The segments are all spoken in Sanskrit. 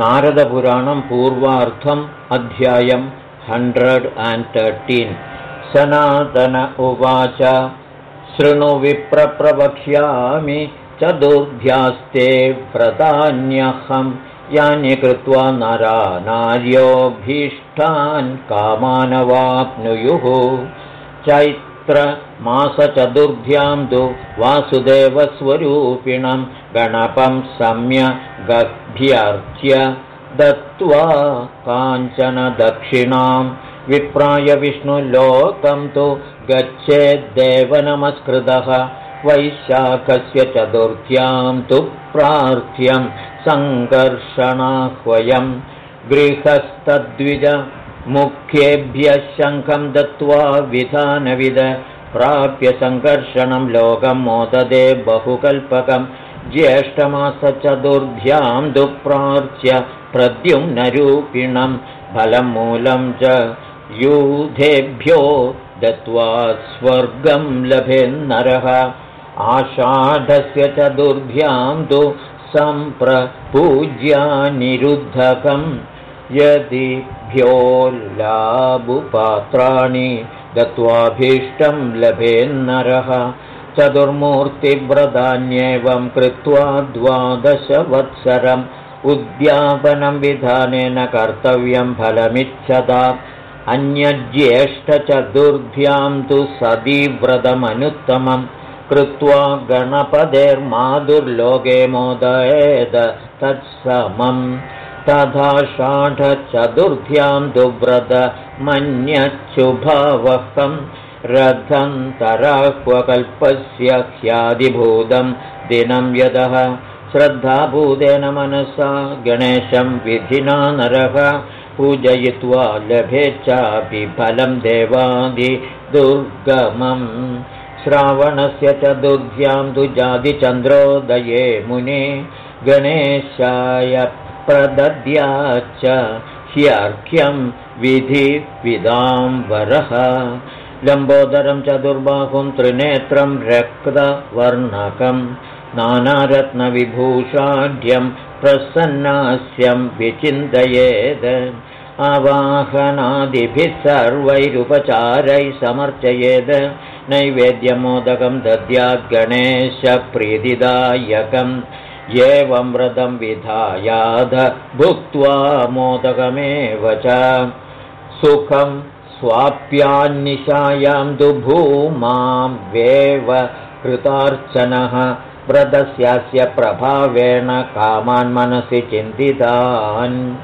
नारदपुराणं पूर्वार्थम् अध्यायम् हण्ड्रेड् अण्ड् तर्टीन् सनातन उवाच शृणु विप्रप्रवक्ष्यामि चतुर्भ्यास्ते व्रतान्यहं यानि कृत्वा नरा नार्योऽभीष्टान् कामानवाप्नुयुः चैत्रमासचतुर्भ्यां तु वासुदेवस्वरूपिणं गणपं सम्यगभ्यर्च्य दत्त्वा काञ्चन दक्षिणां विप्राय विष्णुलोकं तु गच्छेद्देवनमस्कृतः वैशाखस्य चतुर्थ्यां तु प्रार्थ्यं सङ्कर्षणाह्वयं गृहस्तद्विज मुख्येभ्यः शङ्खं दत्त्वा विधानविद प्राप्य सङ्कर्षणं लोकं मोददे बहुकल्पकं ज्येष्ठमासचतुर्भ्यां दुप्रार्थ्य प्रद्युम्नरूपिणं फलं मूलं च यूधेभ्यो दत्त्वा स्वर्गं लभेन्नरः। आषाढस्य चतुर्भ्यां तु सम्प्रपूज्यानिरुद्धकम् यदि भ्योल्लाभुपात्राणि दत्त्वाभीष्टं लभेन्नरः चतुर्मूर्तिव्रतान्येवं कृत्वा द्वादशवत्सरम् उद्यापनं विधानेन कर्तव्यं फलमिच्छता। अन्यज्येष्ठचतुर्भ्यां तु सतीव्रतमनुत्तमम् कृत्वा गणपतेर्माधुर्लोके मोदयेद तत्समम् तथा षाढचतुर्भ्यां दुव्रत मन्यच्छुभावहं रथन्तराह्वकल्पस्य ह्यादिभूतं दिनं यतः श्रद्धाभूतेन मनसा गणेशं विधिना नरः पूजयित्वा लभेच्छापि फलं देवादिदुर्गमम् श्रावणस्य चतुर्भ्यां तु जातिचन्द्रोदये मुने गणेशाय प्रदद्याच्च ह्यर्घ्यं विधिविदां वरः। लम्बोदरं चतुर्बाहुं त्रिनेत्रं रक्तवर्णकं नानारत्नविभूषाढ्यं प्रसन्नास्यं विचिन्तयेत् आवाहनादिभिः सर्वैरुपचारैः समर्चयेद्। नैवेद्यमोदकं दद्याद्गणेशप्रीतिदायकम् एवं व्रतं विधायाध भुक्त्वा मोदकमेव च। सुखं स्वाप्यान्निशायां तु भूमां वेव कृतार्चनः व्रतस्यास्य प्रभावेण कामान् मनसि चिन्तितान्।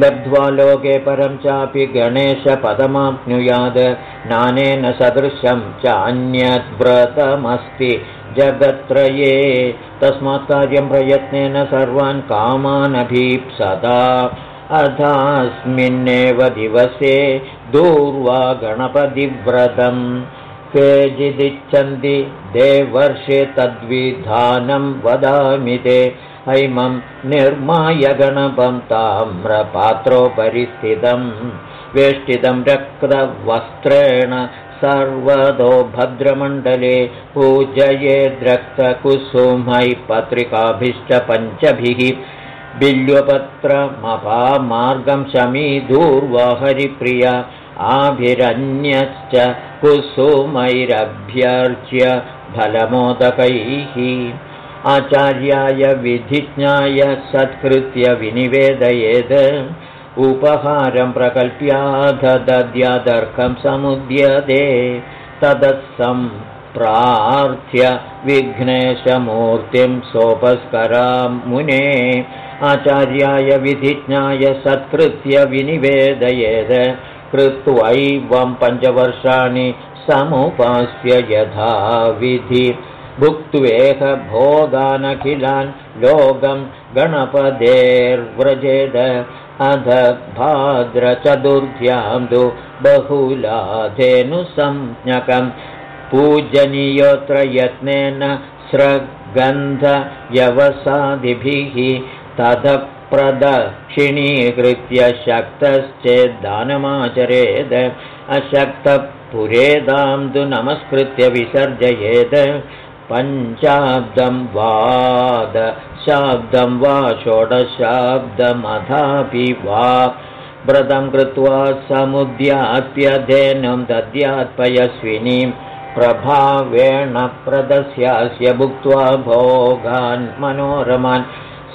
लब्ध्वा लोके परं चापि गणेशपदमाप्नुयात् नानेन सदृशं चान्यद्व्रतमस्ति जगत्त्रये तस्मात् कार्यं प्रयत्नेन सर्वान् कामानभीप्सदा अथास्मिन्नेव दिवसे दूर्वा गणपतिव्रतम् केचिदिच्छन्ति देवर्षे तद्विधानं वदामि ते। हैमं निर्माय गणपं ताम्रपात्रोपरि स्थितं वेष्टितं रक्तवस्त्रेण सर्वतो भद्रमण्डले पूजयेद्रक्तकुसुमै पत्रिकाभिश्च पञ्चभिः। बिल्वपत्रमपामार्गं शमीधूर्वाहरिप्रिया आभिरन्यश्च कुसुमैरभ्यर्च्य फलमोदकैः। आचार्याय विधिज्ञाय सत्कृत्य विनिवेदयेत् उपहारं प्रकल्प्याध दद्यादर्कं समुद्यते तदत्सं प्रार्थ्य विघ्नेशमूर्तिं सोपस्करां मुने। आचार्याय विधिज्ञाय सत्कृत्य विनिवेदयेत् कृत्वैवं पञ्चवर्षाणि समुपास्य यथा विधि भुक्त्वेह भोगानखिलान् लोकं गणपदेर्व्रजेद अध भाद्रचतुर्भ्यां तु बहुलाधेनुसंज्ञकं पूजनीयोऽत्र यत्नेन स्रगन्धयवसादिभिः ततः प्रदक्षिणीकृत्य शक्तश्चेद्दानमाचरेद। अशक्तपुरेदां तु नमस्कृत्य विसर्जयेत् पञ्चाब्दं वाद दशाब्दं वा षोडशाब्दमथापि वा। व्रतं कृत्वा समुद्याप्यधेनं दद्यात्पयस्विनीं प्रभावेण प्रदस्यास्य भुक्त्वा भोगान् मनोरमान्।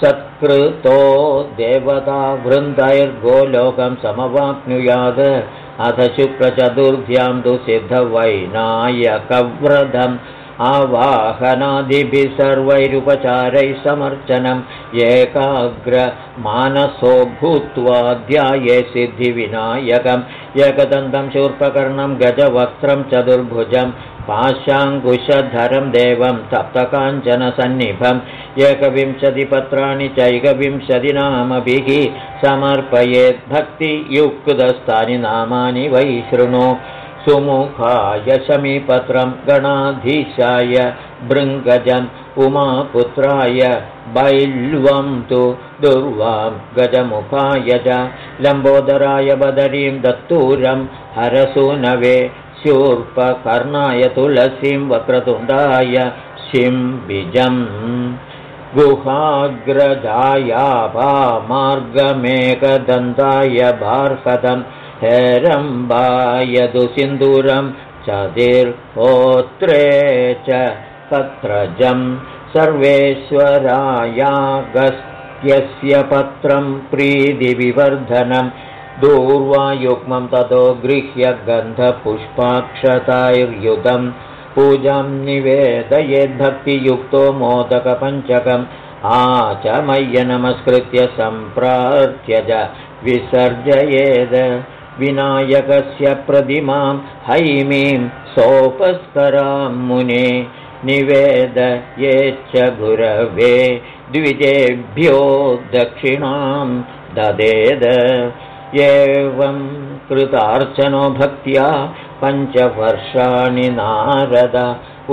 सत्कृतो देवतावृन्दैर्गोलोकं समवाप्नुयात्। अथ शुक्लचतुर्भ्यां तु सिद्धवैनायकव्रतम् आवाहनादिभिः सर्वैरुपचारैः समर्चनम् एकाग्रमानसो भूत्वा ध्याये सिद्धिविनायकम् एकदन्तं शूर्पकर्णं गजवक्त्रं चतुर्भुजं पाशाङ्कुशधरं देवं सप्तकाञ्चनसन्निभम् एकविंशतिपत्राणि चैकविंशतिनामभिः समर्पयेद्भक्तियुक्तस्थानि नामानि वै शृणु सुमुखाय शमीपत्रं गणाधीशाय भृङ्गजम् उमापुत्राय बैल्वं तु दुर्वां गजमुखाय च लम्बोदराय बदरीं दत्तूरं हरसूनवे शूर्पकर्णाय तुलसीं वक्रतुण्डाय शिम्बिजम् मार्गमेकदन्ताय बार्हदम् हेरम्बायदु सिन्दूरं चदिर्होत्रे च पत्रजम् सर्वेश्वरायागस्त्यस्य पत्रं प्रीतिविवर्धनं दूर्वायुग्मं ततो गृह्य गन्धपुष्पाक्षतायुर्युधम् पूजां निवेदयेद्भक्तियुक्तो मोदकपञ्चकम् आचमय्य नमस्कृत्य सम्प्रार्थ्य च विसर्जयेद विनायकस्य प्रतिमां हैमीं सोपस्करां मुने निवेद ये च गुरवे द्विजेभ्यो दक्षिणां ददेद। एवं कृतार्चनो भक्त्या पञ्चवर्षाणि नारद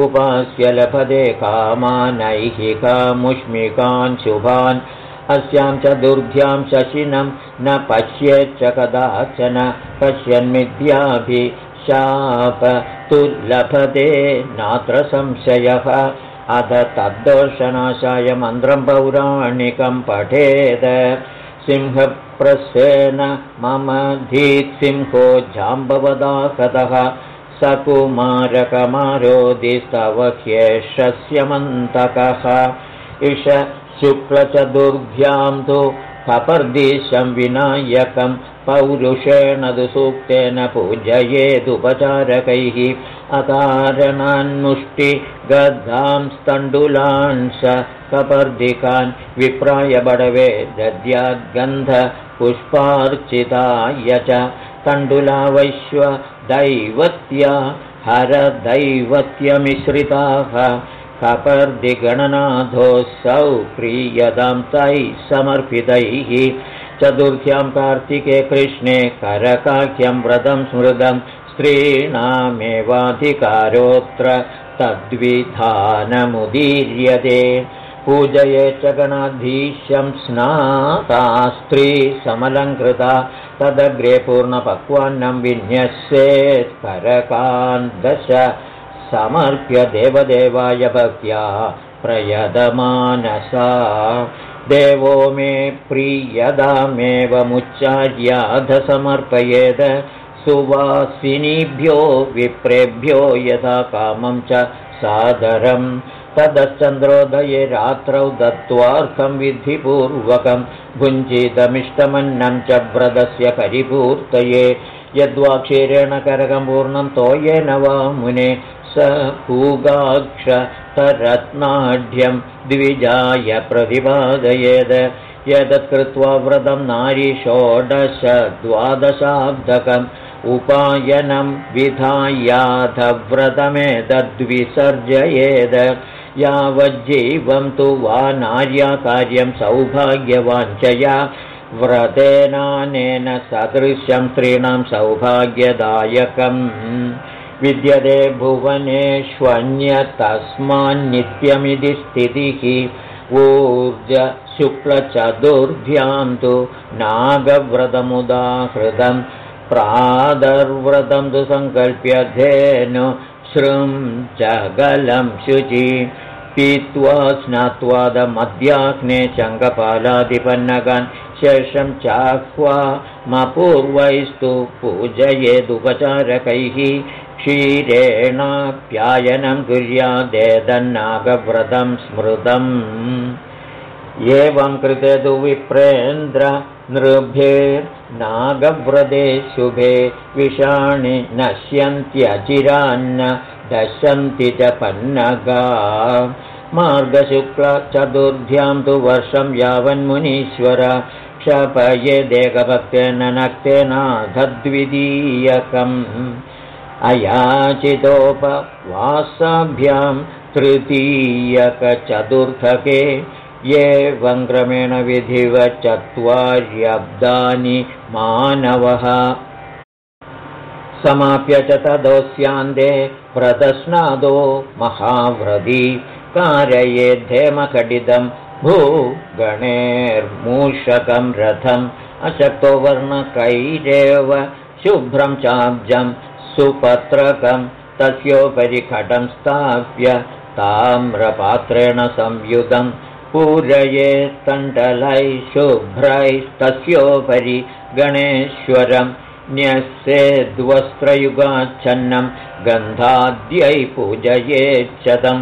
उपास्य लभते कामानैहिकामुष्मिकान् शुभान् अस्यां च दुर्ध्यां शशिनं न पश्येच्च कदाचन पश्यन्मिथ्याभिशाप तुर्लभते नात्र संशयः। अध तद्दोषनाशाय मन्त्रं पौराणिकं पठेद। सिंहप्रसेन मम धीत्सिंहो जाम्बवदाहतः। सकुमारकमारोदिस्तव ह्येषस्य मन्तकः। इष शुक्लचतुर्भ्यां तु कपर्दिशं विनायकं पौरुषेण तु सूक्तेन पूजयेदुपचारकैः अकारणन्मुष्टि गद्धां स्तण्डुलान् स कपर्दिकान् विप्राय बडवे दद्याद्गन्धपुष्पार्चिताय च तण्डुलावैश्व दैवत्या हरदैवत्यमिश्रिताः कपर्दिगणनाथोऽसौ क्रियतां तैः समर्पितैः। चतुर्थ्यां कार्तिके कृष्णे करकाख्यं व्रतं स्मृतं स्त्रीणामेवाधिकारोऽत्र तद्विधानमुदीर्यते। पूजये च गणाधीशं स्नाता स्त्री समलङ्कृता तदग्रे पूर्णपक्वान्नं विन्यस्येत् करकान् दश समर्प्य देवदेवाय भक्त्या प्रयदमानसा देवो मे प्रियदामेवमुच्चार्याधसमर्पयेद सुवासिनीभ्यो विप्रेभ्यो यथा कामं च सादरं। तदश्चन्द्रोदये रात्रौ दत्त्वार्थं विधिपूर्वकं भुञ्जितमिष्टमन्नं च व्रतस्य परिपूर्तये। यद्वा क्षीरेण करकपूर्णं तोयेन वा मुने स पूगाक्षतरत्नाढ्यं द्विजाय प्रतिपादयेद। यदत्कृत्वा व्रतं नारी षोडश द्वादशाब्दकम्। उपायनं विधायाधव्रतमेतद्विसर्जयेद यावज्जीवं तु वा नार्या कार्यं सौभाग्यवाञ्चया व्रतेनानेन सदृशं स्त्रीणां सौभाग्यदायकम् विद्यते भुवनेष्वन्यतस्मान्नित्यमिति स्थितिः ऊर्जशुक्लचतुर्भ्यां तु नागव्रतमुदाहृतं प्रादर्व्रतं तु सङ्कल्प्यधेनु शृं च गलं शुचि पीत्वा स्नात्वादमद्याग्ने शङ्खपालादिपन्नगान् शेषं चाह्वा मपूर्वैस्तु पूजयेदुपचारकैः क्षीरेणाप्यायनं कुर्यादेदन्नागव्रतं स्मृतम्। एवं कृते तु विप्रेन्द्र नृभिर्नागव्रते शुभे विषाणि नश्यन्त्यचिरान्न दशन्ति च पन्नगा। मार्गशुक्लचतुर्ध्यां तु वर्षं यावन्मुनीश्वर क्षपयेदेकभक्तेन नक्तेनाधद्वितीयकम् अयाचितोपवासाभ्यां तृतीयकचतुर्थके ये वङ्क्रमेण विधिवचत्वार्यब्दानि मानवः। समाप्य च तदोऽस्यान्ते व्रतस्नादो महाव्रती कारयेद्धेमखडितं भूगणेर्मूषकं रथम् अशक्तो वर्णकैरेव शुभ्रं चाब्जं सुपत्रकं तस्योपरि खटं स्थाप्य ताम्रपात्रेण संयुतम् पूरये तण्डलैः शुभ्रैस्तस्योपरि गणेश्वरं न्यस्येद्वस्त्रयुगाच्छन्नं गन्धाद्यै पूजयेच्छतं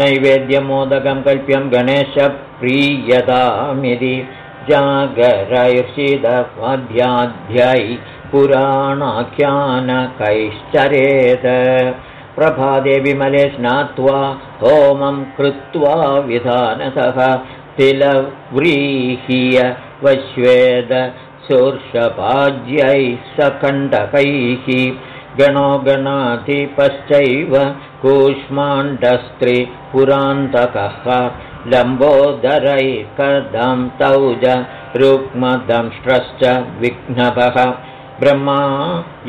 नैवेद्यमोदकं कल्प्यं गणेशप्रीयतामिति जागरैषिदवाध्याध्यै पुराणाख्यानकैश्चरेत्। प्रभादे विमले स्नात्वा होमं कृत्वा विधानतः तिलव्रीह्य वश्वेद शोर्षपाज्यैः सखण्डकैः गणो गणाधिपश्चैव कूष्माण्डस्त्रिपुरान्तकः लम्बोदरैकदं तौज रुक्मदंष्ट्रश्च विघ्नभः ब्रह्मा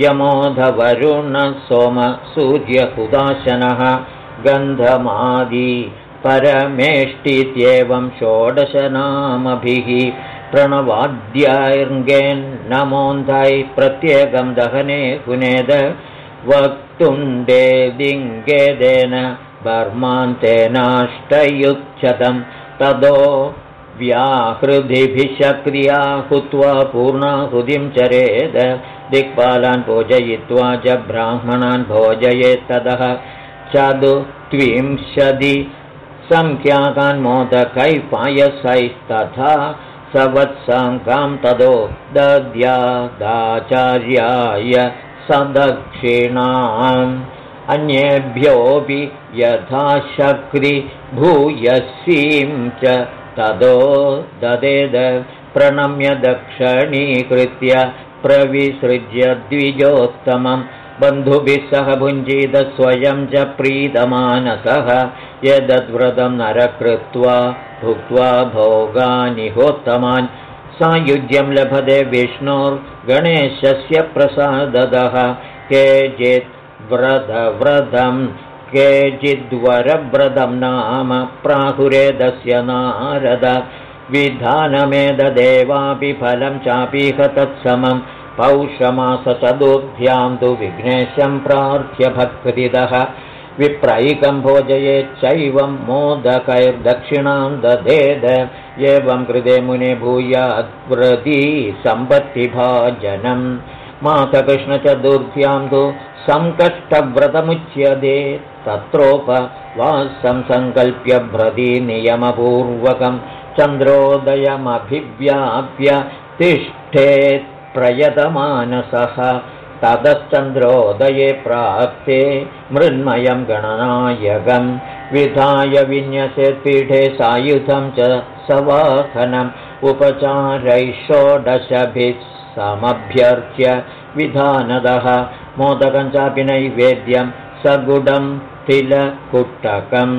यमोधवरुणसोमसूर्यहुदाशनः गन्धमादि परमेष्टित्येवं षोडशनामभिः प्रणवाद्यार्गेन्नमोन्धैः प्रत्येकं दहने पुनेद वक्तुण्डे दिङ्गेदेन बर्मान्तेनाष्टयुच्छतं तदो व्याहृदिभिषक्रिया हुत्वा पूर्णाहुतिं चरेद। दिक्पालान् पूजयित्वा च ब्राह्मणान् भोजयेत्तदः चतुत्विंशति सङ्ख्याकान् मोदकैः पायसैस्तथा सवत्साङ्कां तदो दद्यादाचार्याय सदक्षिणाम् अन्येभ्योऽपि यथाशक्रिभूयसीं च तदो ददेद। प्रणम्य दक्षिणीकृत्य प्रविसृज्य द्विजोत्तमं बन्धुभिः सह भुञ्जीत स्वयं च प्रीतमानसः यदद्व्रतं नरकृत्वा भुक्त्वा भोगानिहोत्तमान् सायुज्यं लभते विष्णोर्गणेशस्य प्रसाददः। केचित् व्रतव्रतं केचिद्वरव्रतं नाम प्राहुरेदस्य नारद। विधानमेददेवापि फलं चापीह तत्समं पौषमासचतुर्भ्यां तु विघ्नेशं प्रार्थ्य भक्तिदः विप्रैकं भोजयेच्चैवं मोदकैर्दक्षिणां दधेद। एवं कृते मुने भूयाद्व्रती सम्पत्तिभाजनम्। मातकृष्णचतुर्थ्यां तु सङ्कष्टव्रतमुच्यते तत्रोपवासं सङ्कल्प्य भ्रतीनियमपूर्वकं चन्द्रोदयमभिव्याप्य तिष्ठेत् प्रयतमानसः। ततश्चन्द्रोदये प्राप्ते मृन्मयं गणनायकं विधाय विन्यसेत्पीठे सायुधं च सवाहनम्। उपचारैः षोडशभिः समभ्यर्च्य विधानदः। मोदकं चापि नैवेद्यं सगुडं तिलकुट्टकं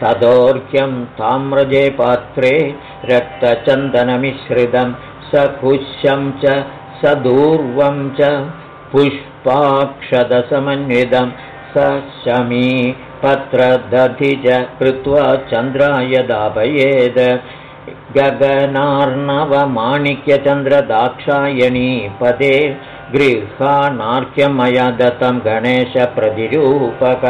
तदोर्घ्यं ताम्रजे पात्रे रक्तचन्दनमिश्रितं। सकुशं च सदूर्वं च पुष्पाक्षदसमन्वितं स शमी पत्रदधि च कृत्वा चन्द्राय दापयेद्। गगनार्णवमाणिक्यचन्द्रदाक्षायणी पदे गृहाणार्घ्यं मया दत्तं गणेशप्रतिरूपक।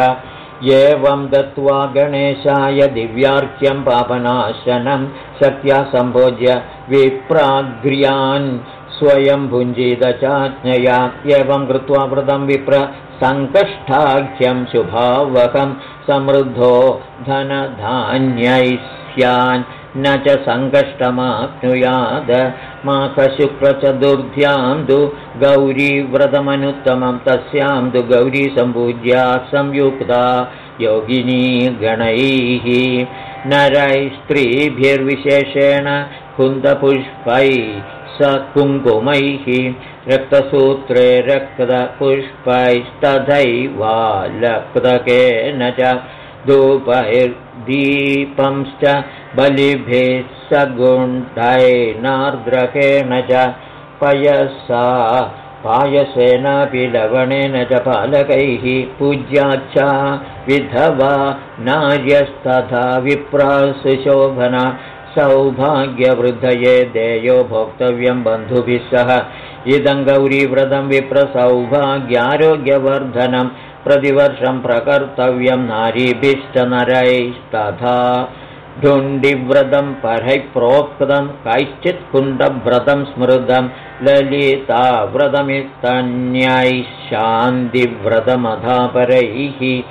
एवं दत्त्वा गणेशाय दिव्यार्घ्यं पापनाशनं शक्त्या सम्भोज्य विप्राग्र्यान् स्वयं भुञ्जीदचाज्ञया एवं कृत्वा व्रतं विप्र सङ्कष्टाख्यं शुभावहं समृद्धो धनधान्यै स्यान् न च सङ्कष्टमाप्नुयाद। माघशुक्लचतुर्ध्यां तु गौरीव्रतमनुत्तमं तस्यां तु गौरीसम्पूज्या संयुक्ता योगिनी गणैः। नरैस्त्रीभिर्विशेषेण कुन्दपुष्पैः स कुङ्कुमैः रक्तसूत्रे रक्तपुष्पैस्तथैवालक्तकेन च धूपैर्दीपंश्च बलिभिः सगुण्ठैनार्द्रकेण च पयसा पायसेनापि लवणेन च पालकैः पूज्याच्छा विधवा नार्यस्तथा विप्रासुशोभना सौभाग्यवृद्धये देयो भोक्तव्यं बन्धुभिः सह। इदं गौरीव्रतं विप्रसौभाग्यारोग्यवर्धनं प्रतिवर्षं प्रकर्तव्यं नारीभिश्च नरैस्तथा। ढुण्डिव्रतं परैः प्रोक्तं कैश्चित् कुण्डव्रतं स्मृतं ललिताव्रतमिस्तन्यैः शान्तिव्रतमधापरैः।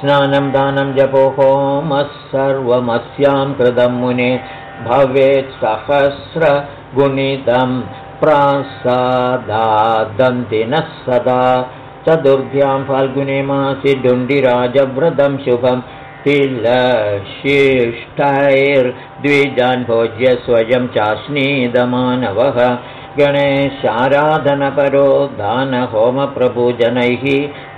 स्नानं दानं जपो होमः सर्वमस्यां कृतं मुने भवेत् सहस्रगुणितं प्रासादादन्तिनः सदा चतुर्भ्यां फाल्गुने मासि डुण्डिराजव्रतं शुभं तिलशिष्टैर्द्विजान् भोज्य स्वयं चाश्नीदमानवः। गणेशाराधनपरो दानहोमप्रभुजनैः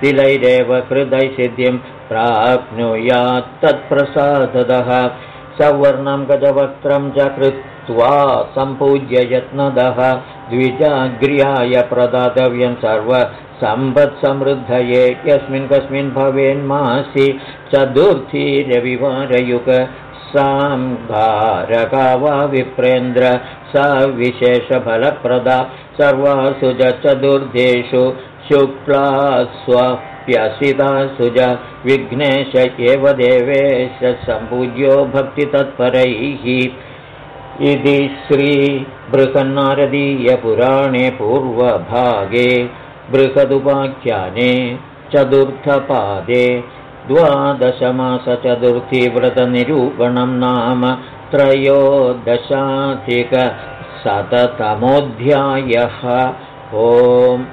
तिलैरेव हृदयसिद्धिं प्राप्नुयात् तत्प्रसादः सवर्णं गजवक्त्रं च कृत्वा सम्पूज्य यत्नदः द्विजाग्र्याय प्रदातव्यं सर्वसम्पत्समृद्धये यस्मिन् कस्मिन् भवेन्मासि चतुर्थी रविवारयुग साङ्गारका वा विप्रेन्द्र स विशेषफलप्रदा सर्वासु च चतुर्धेषु शुक्ला सुज विघ्नेश एव देवेश सम्पूज्यो भक्तितत्परैः। इति श्रीबृहन्नारदीयपुराणे पूर्वभागे बृहदुपाख्याने चतुर्थपादे द्वादशमासचतुर्थीव्रतनिरूपणं नाम त्रयोदशाधिकशततमोऽध्यायः। ओम्